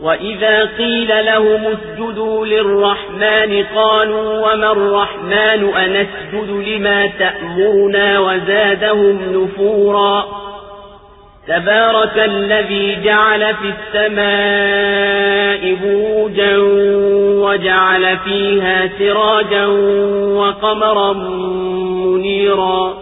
وإذا قيل لهم اسجدوا للرحمن قالوا وما الرحمن أنسجد لما تأمرنا وزادهم نفورا تبارك الذي جعل في السماء بروجا وجعل فيها سراجا وقمرا منيرا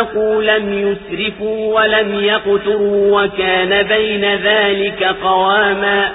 أنفقوا لم يسرفوا ولم يقتروا وكان بين ذلك قواما